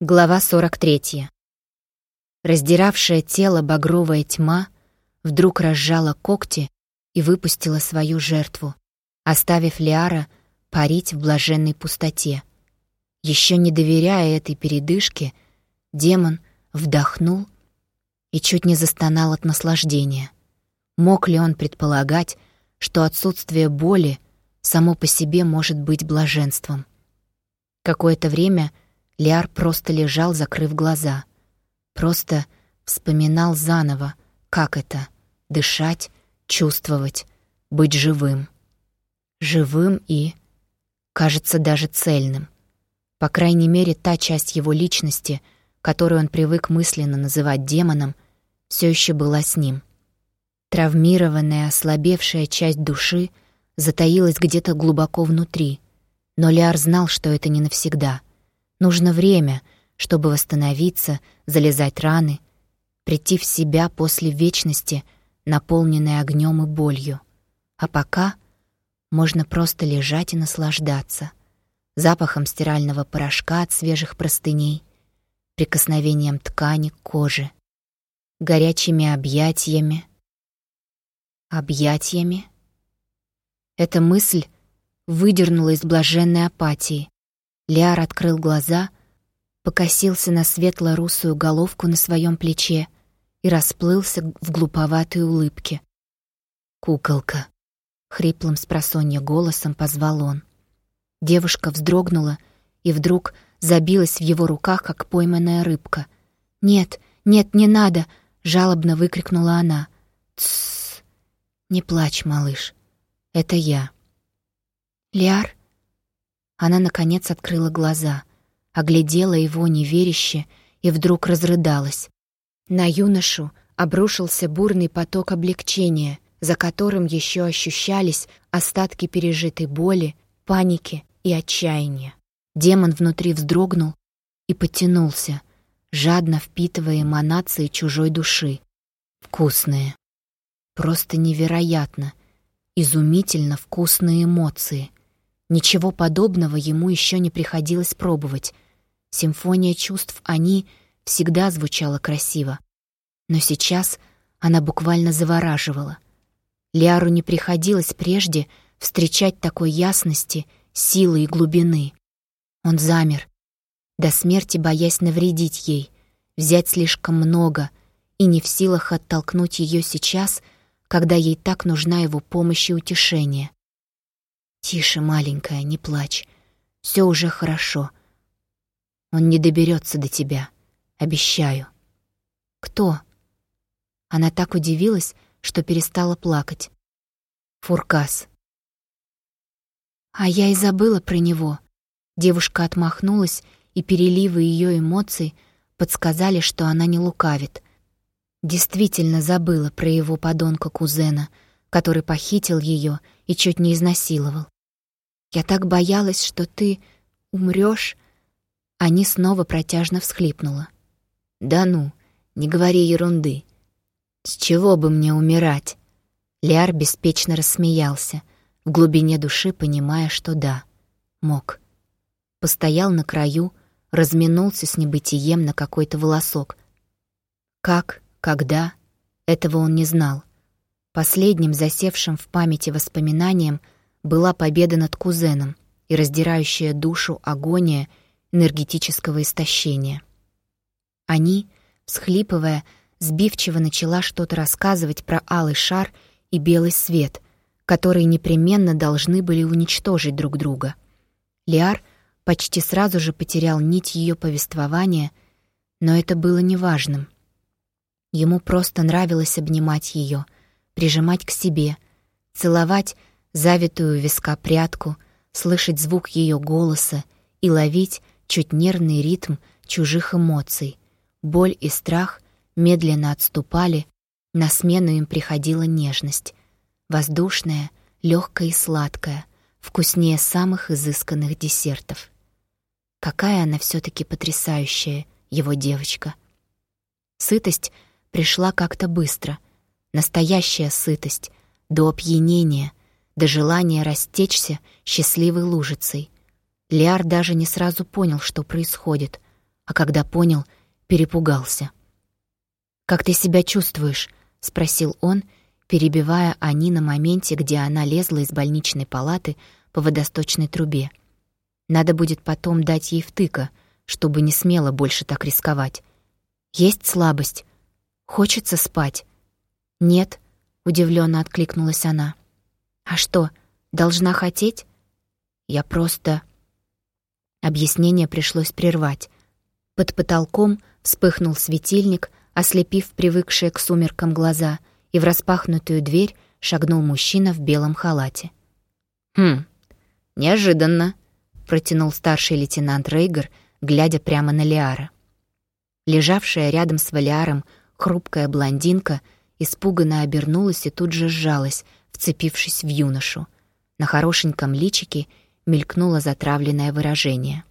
Глава 43. Раздиравшая тело багровая тьма вдруг разжала когти и выпустила свою жертву, оставив Лиара парить в блаженной пустоте. Еще не доверяя этой передышке, демон вдохнул и чуть не застонал от наслаждения. Мог ли он предполагать, что отсутствие боли само по себе может быть блаженством? Какое-то время — Лиар просто лежал, закрыв глаза. Просто вспоминал заново, как это — дышать, чувствовать, быть живым. Живым и, кажется, даже цельным. По крайней мере, та часть его личности, которую он привык мысленно называть демоном, все еще была с ним. Травмированная, ослабевшая часть души затаилась где-то глубоко внутри, но Лиар знал, что это не навсегда — Нужно время, чтобы восстановиться, залезать раны, прийти в себя после вечности, наполненной огнем и болью. А пока можно просто лежать и наслаждаться запахом стирального порошка от свежих простыней, прикосновением ткани к коже, горячими объятиями. Объятиями? Эта мысль выдернула из блаженной апатии, Лиар открыл глаза, покосился на светло-русую головку на своем плече и расплылся в глуповатой улыбке. «Куколка!» — хриплым с голосом позвал он. Девушка вздрогнула и вдруг забилась в его руках, как пойманная рыбка. «Нет, нет, не надо!» — жалобно выкрикнула она. «Тссс! Не плачь, малыш. Это я». «Лиар?» Она, наконец, открыла глаза, оглядела его неверяще и вдруг разрыдалась. На юношу обрушился бурный поток облегчения, за которым еще ощущались остатки пережитой боли, паники и отчаяния. Демон внутри вздрогнул и потянулся, жадно впитывая эманации чужой души. Вкусные. Просто невероятно. Изумительно вкусные эмоции. Ничего подобного ему еще не приходилось пробовать. Симфония чувств «Они» всегда звучала красиво. Но сейчас она буквально завораживала. Лиару не приходилось прежде встречать такой ясности, силы и глубины. Он замер, до смерти боясь навредить ей, взять слишком много и не в силах оттолкнуть ее сейчас, когда ей так нужна его помощь и утешение. «Тише, маленькая, не плачь. Все уже хорошо. Он не доберется до тебя. Обещаю». «Кто?» Она так удивилась, что перестала плакать. «Фуркас». «А я и забыла про него». Девушка отмахнулась, и переливы ее эмоций подсказали, что она не лукавит. Действительно забыла про его подонка-кузена, который похитил ее и чуть не изнасиловал. Я так боялась, что ты умрёшь. Они снова протяжно всхлипнула. «Да ну, не говори ерунды. С чего бы мне умирать?» Лиар беспечно рассмеялся, в глубине души понимая, что да, мог. Постоял на краю, разминулся с небытием на какой-то волосок. Как, когда, этого он не знал. Последним засевшим в памяти воспоминанием — была победа над кузеном и раздирающая душу агония энергетического истощения. Они, всхлипывая, сбивчиво начала что-то рассказывать про алый шар и белый свет, которые непременно должны были уничтожить друг друга. Лиар почти сразу же потерял нить ее повествования, но это было неважным. Ему просто нравилось обнимать ее, прижимать к себе, целовать завитую виска прядку, слышать звук ее голоса и ловить чуть нервный ритм чужих эмоций. Боль и страх медленно отступали, на смену им приходила нежность. Воздушная, легкая и сладкая, вкуснее самых изысканных десертов. Какая она все таки потрясающая, его девочка. Сытость пришла как-то быстро. Настоящая сытость, до опьянения — до желания растечься счастливой лужицей. Лиар даже не сразу понял, что происходит. а когда понял, перепугался. «Как ты себя чувствуешь?» — спросил он, перебивая Ани на моменте, где она лезла из больничной палаты по водосточной трубе. Надо будет потом дать ей втыка, чтобы не смело больше так рисковать. Есть слабость. Хочется спать. Нет, удивленно откликнулась она. А что, должна хотеть? Я просто... Объяснение пришлось прервать. Под потолком вспыхнул светильник, ослепив привыкшие к сумеркам глаза, и в распахнутую дверь шагнул мужчина в белом халате. «Хм, неожиданно», — протянул старший лейтенант Рейгер, глядя прямо на Лиара. Лежавшая рядом с Валиаром хрупкая блондинка испуганно обернулась и тут же сжалась, вцепившись в юношу. На хорошеньком личике мелькнуло затравленное выражение.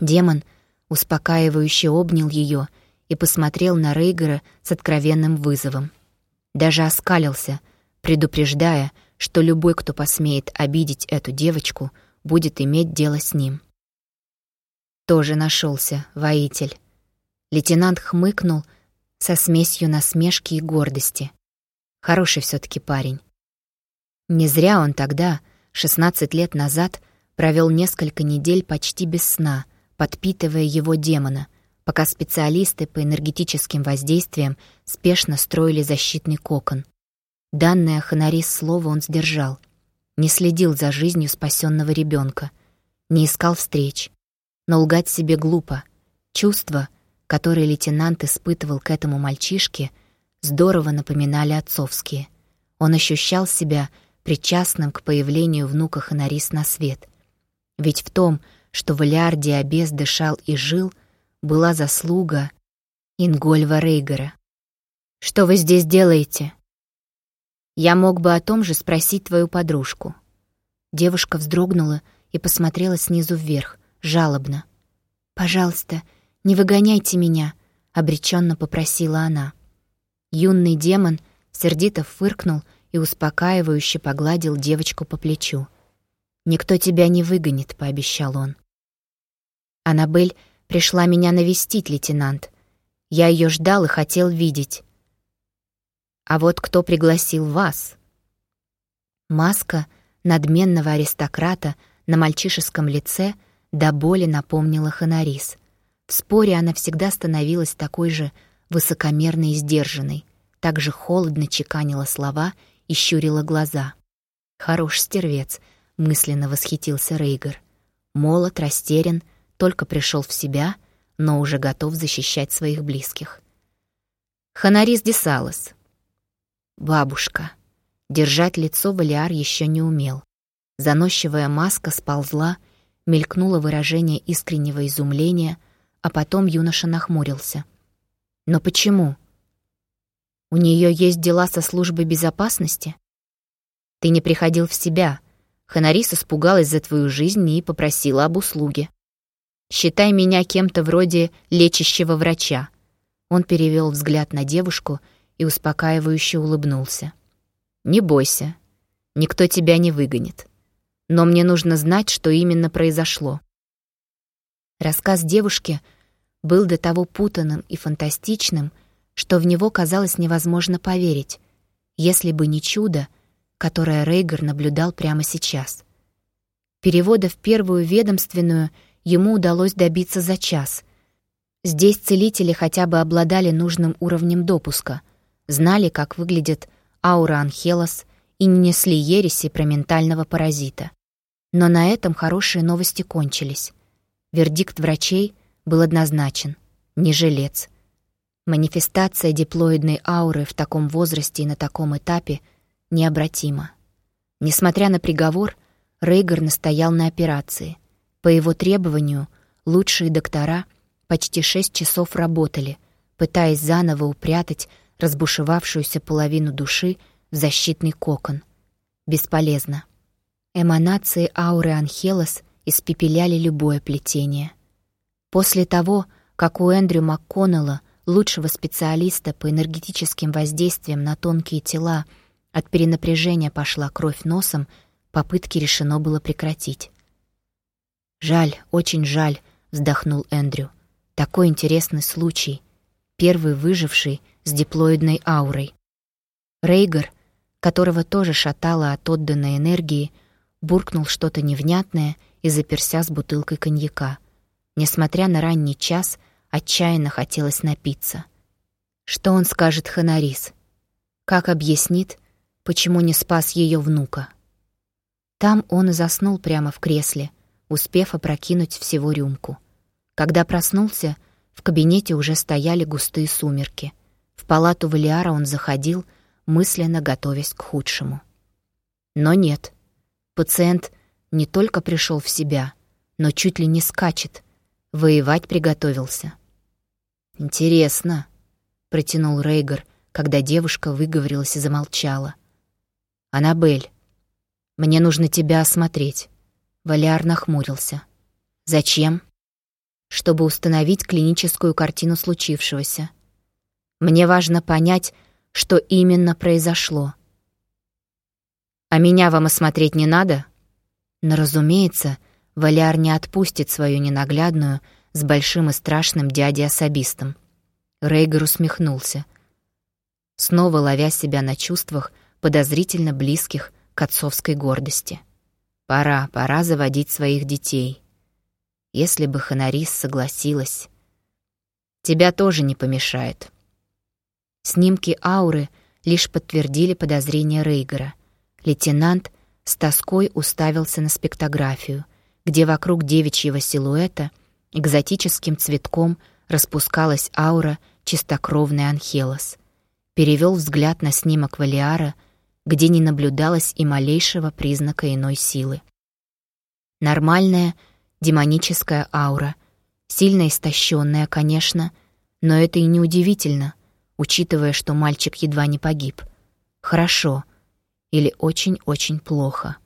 Демон успокаивающе обнял ее и посмотрел на Рейгера с откровенным вызовом. Даже оскалился, предупреждая, что любой, кто посмеет обидеть эту девочку, будет иметь дело с ним. Тоже нашелся воитель. Лейтенант хмыкнул со смесью насмешки и гордости. Хороший все таки парень. Не зря он тогда, 16 лет назад, провел несколько недель почти без сна, подпитывая его демона, пока специалисты по энергетическим воздействиям спешно строили защитный кокон. Данное Ханарис слово он сдержал. Не следил за жизнью спасенного ребенка, не искал встреч. Но лгать себе глупо. Чувства — которые лейтенант испытывал к этому мальчишке, здорово напоминали отцовские. Он ощущал себя причастным к появлению внука Ханарис на свет. Ведь в том, что Валиар Диабес дышал и жил, была заслуга Ингольва Рейгера. «Что вы здесь делаете?» «Я мог бы о том же спросить твою подружку». Девушка вздрогнула и посмотрела снизу вверх, жалобно. «Пожалуйста, «Не выгоняйте меня», — обреченно попросила она. Юный демон сердито фыркнул и успокаивающе погладил девочку по плечу. «Никто тебя не выгонит», — пообещал он. «Аннабель пришла меня навестить, лейтенант. Я ее ждал и хотел видеть. А вот кто пригласил вас?» Маска надменного аристократа на мальчишеском лице до боли напомнила Ханарис. В споре она всегда становилась такой же высокомерной и сдержанной, так же холодно чеканила слова и щурила глаза. «Хорош стервец», — мысленно восхитился Рейгар. Молод, растерян, только пришел в себя, но уже готов защищать своих близких. Ханарис Десалос. Бабушка. Держать лицо Валиар еще не умел. Заносчивая маска сползла, мелькнуло выражение искреннего изумления — а потом юноша нахмурился. «Но почему? У нее есть дела со службой безопасности? Ты не приходил в себя. Ханарис испугалась за твою жизнь и попросила об услуге. Считай меня кем-то вроде лечащего врача». Он перевел взгляд на девушку и успокаивающе улыбнулся. «Не бойся, никто тебя не выгонит. Но мне нужно знать, что именно произошло. Рассказ девушки был до того путанным и фантастичным, что в него казалось невозможно поверить, если бы не чудо, которое Рейгар наблюдал прямо сейчас. Перевода в первую ведомственную ему удалось добиться за час. Здесь целители хотя бы обладали нужным уровнем допуска, знали, как выглядит аура Анхелос и не несли ереси про ментального паразита. Но на этом хорошие новости кончились. Вердикт врачей был однозначен — не жилец. Манифестация диплоидной ауры в таком возрасте и на таком этапе необратима. Несмотря на приговор, Рейгар настоял на операции. По его требованию лучшие доктора почти шесть часов работали, пытаясь заново упрятать разбушевавшуюся половину души в защитный кокон. Бесполезно. Эманации ауры Анхелос испепеляли любое плетение. После того, как у Эндрю МакКоннелла, лучшего специалиста по энергетическим воздействиям на тонкие тела, от перенапряжения пошла кровь носом, попытки решено было прекратить. «Жаль, очень жаль», — вздохнул Эндрю. Такой интересный случай. Первый выживший с диплоидной аурой. Рейгар, которого тоже шатало от отданной энергии, буркнул что-то невнятное и заперся с бутылкой коньяка. Несмотря на ранний час, отчаянно хотелось напиться. Что он скажет Ханарис? Как объяснит, почему не спас ее внука? Там он заснул прямо в кресле, успев опрокинуть всего рюмку. Когда проснулся, в кабинете уже стояли густые сумерки. В палату Валиара он заходил, мысленно готовясь к худшему. Но нет. Пациент не только пришел в себя, но чуть ли не скачет. Воевать приготовился. «Интересно», — протянул Рейгар, когда девушка выговорилась и замолчала. «Аннабель, мне нужно тебя осмотреть». Валяр нахмурился. «Зачем?» «Чтобы установить клиническую картину случившегося. Мне важно понять, что именно произошло». «А меня вам осмотреть не надо?» Но, разумеется, Валяр не отпустит свою ненаглядную с большим и страшным дядей-особистом. Рейгар усмехнулся, снова ловя себя на чувствах, подозрительно близких к отцовской гордости. Пора, пора заводить своих детей. Если бы Ханарис согласилась. Тебя тоже не помешает. Снимки ауры лишь подтвердили подозрения Рейгера. Лейтенант с тоской уставился на спектографию, где вокруг девичьего силуэта экзотическим цветком распускалась аура чистокровный Анхелос. Перевел взгляд на снимок Валиара — где не наблюдалось и малейшего признака иной силы. Нормальная демоническая аура, сильно истощенная, конечно, но это и не удивительно, учитывая, что мальчик едва не погиб. Хорошо или очень-очень плохо.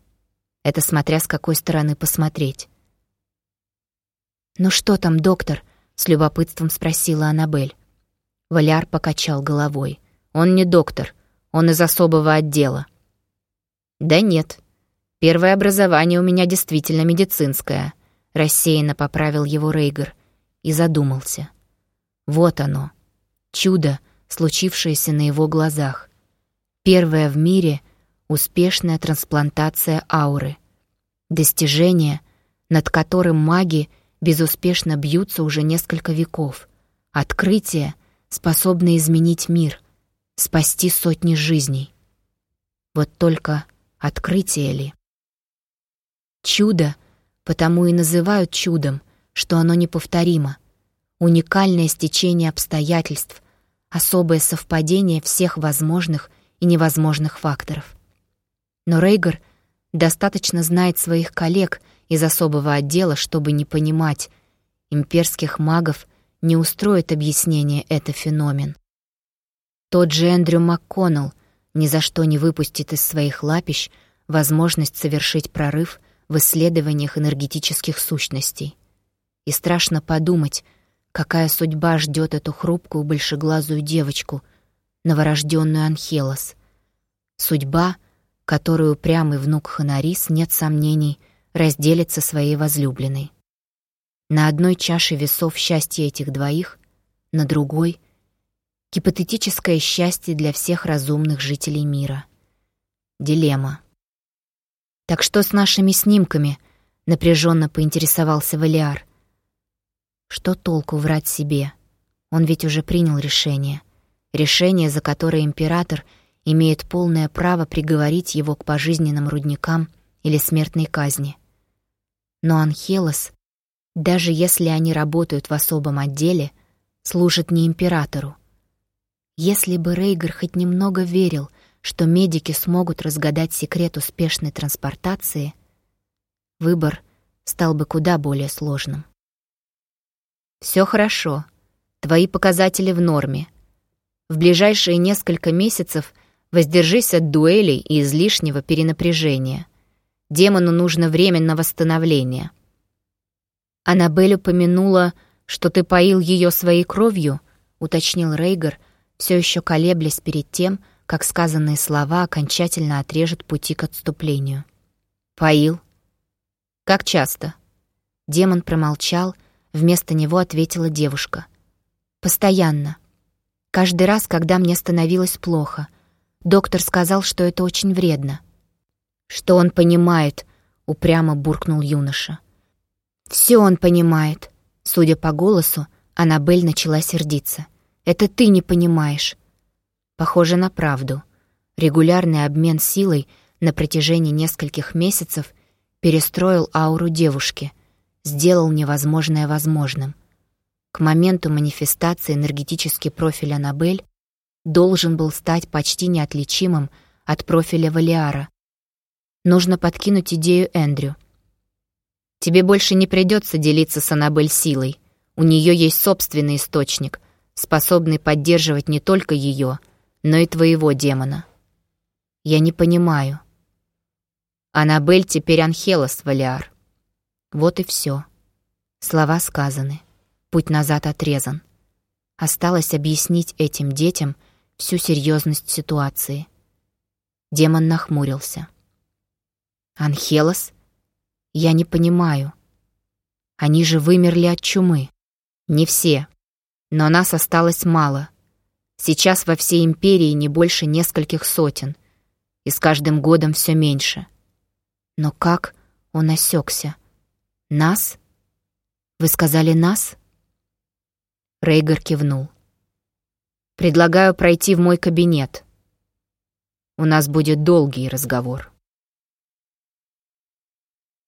Это смотря с какой стороны посмотреть. «Ну что там, доктор?» — с любопытством спросила Аннабель. Валяр покачал головой. «Он не доктор. Он из особого отдела». «Да нет. Первое образование у меня действительно медицинское», — рассеянно поправил его Рейгар и задумался. Вот оно, чудо, случившееся на его глазах. Первое в мире — успешная трансплантация ауры. Достижение, над которым маги безуспешно бьются уже несколько веков. Открытие, способное изменить мир спасти сотни жизней. Вот только открытие ли? Чудо, потому и называют чудом, что оно неповторимо. Уникальное стечение обстоятельств, особое совпадение всех возможных и невозможных факторов. Но Рейгар достаточно знает своих коллег из особого отдела, чтобы не понимать, имперских магов не устроит объяснение это феномен. Тот же Эндрю МакКоннелл ни за что не выпустит из своих лапищ возможность совершить прорыв в исследованиях энергетических сущностей. И страшно подумать, какая судьба ждет эту хрупкую большеглазую девочку, новорожденную Анхелос. Судьба, которую упрямый внук Ханарис, нет сомнений, разделит со своей возлюбленной. На одной чаше весов счастье этих двоих, на другой Гипотетическое счастье для всех разумных жителей мира. Дилемма. «Так что с нашими снимками?» — напряженно поинтересовался Валиар. «Что толку врать себе? Он ведь уже принял решение. Решение, за которое император имеет полное право приговорить его к пожизненным рудникам или смертной казни. Но Анхелос, даже если они работают в особом отделе, служит не императору, если бы Рейгар хоть немного верил, что медики смогут разгадать секрет успешной транспортации, выбор стал бы куда более сложным. «Все хорошо. Твои показатели в норме. В ближайшие несколько месяцев воздержись от дуэлей и излишнего перенапряжения. Демону нужно время на восстановление». «Аннабель упомянула, что ты поил ее своей кровью», — уточнил Рейгар, все еще колеблясь перед тем, как сказанные слова окончательно отрежут пути к отступлению. «Поил?» «Как часто?» Демон промолчал, Вместо него ответила девушка. «Постоянно. Каждый раз, когда мне становилось плохо. Доктор сказал, что это очень вредно». «Что он понимает?» — упрямо буркнул юноша. «Все он понимает». Судя по голосу, Аннабель начала сердиться. «Это ты не понимаешь». Похоже на правду. Регулярный обмен силой на протяжении нескольких месяцев перестроил ауру девушки, сделал невозможное возможным. К моменту манифестации энергетический профиль Аннабель должен был стать почти неотличимым от профиля Валиара. Нужно подкинуть идею Эндрю. Тебе больше не придется делиться с Аннабель силой. У нее есть собственный источник, способный поддерживать не только ее, но и твоего демона. Я не понимаю. Аннабель теперь Анхелос, Валиар. Вот и все. Слова сказаны. Путь назад отрезан. Осталось объяснить этим детям всю серьезность ситуации. Демон нахмурился. «Анхелос? Я не понимаю. Они же вымерли от чумы. Не все. Но нас осталось мало. Сейчас во всей империи не больше нескольких сотен. И с каждым годом все меньше. Но как он осекся? Нас? Вы сказали нас? Рейгар кивнул. Предлагаю пройти в мой кабинет. У нас будет долгий разговор.